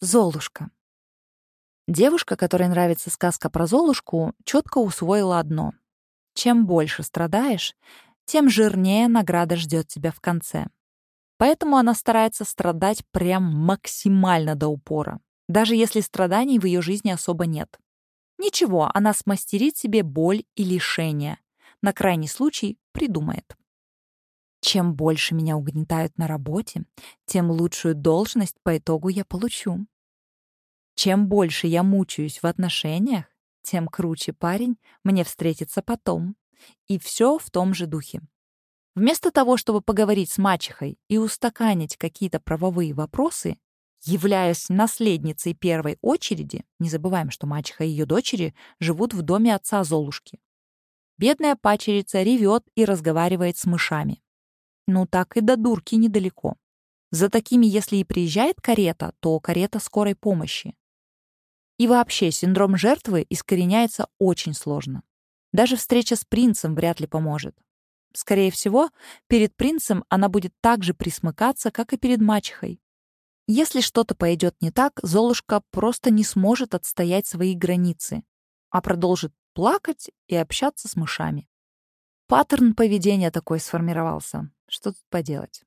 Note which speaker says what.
Speaker 1: Золушка. Девушка, которой нравится сказка про Золушку, четко усвоила одно. Чем больше страдаешь, тем жирнее награда ждет тебя в конце. Поэтому она старается страдать прям максимально до упора, даже если страданий в ее жизни особо нет. Ничего, она смастерит себе боль и лишение. На крайний случай придумает. Чем больше меня угнетают на работе, тем лучшую должность по итогу я получу. Чем больше я мучаюсь в отношениях, тем круче парень мне встретится потом. И все в том же духе. Вместо того, чтобы поговорить с мачехой и устаканить какие-то правовые вопросы, являясь наследницей первой очереди, не забываем, что мачеха и ее дочери живут в доме отца Золушки. Бедная пачерица ревет и разговаривает с мышами. Ну так и до дурки недалеко. За такими, если и приезжает карета, то карета скорой помощи. И вообще, синдром жертвы искореняется очень сложно. Даже встреча с принцем вряд ли поможет. Скорее всего, перед принцем она будет так же присмыкаться, как и перед мачехой. Если что-то пойдет не так, Золушка просто не сможет отстоять свои границы, а продолжит плакать и общаться с мышами. Паттерн поведения такой сформировался. Что тут поделать?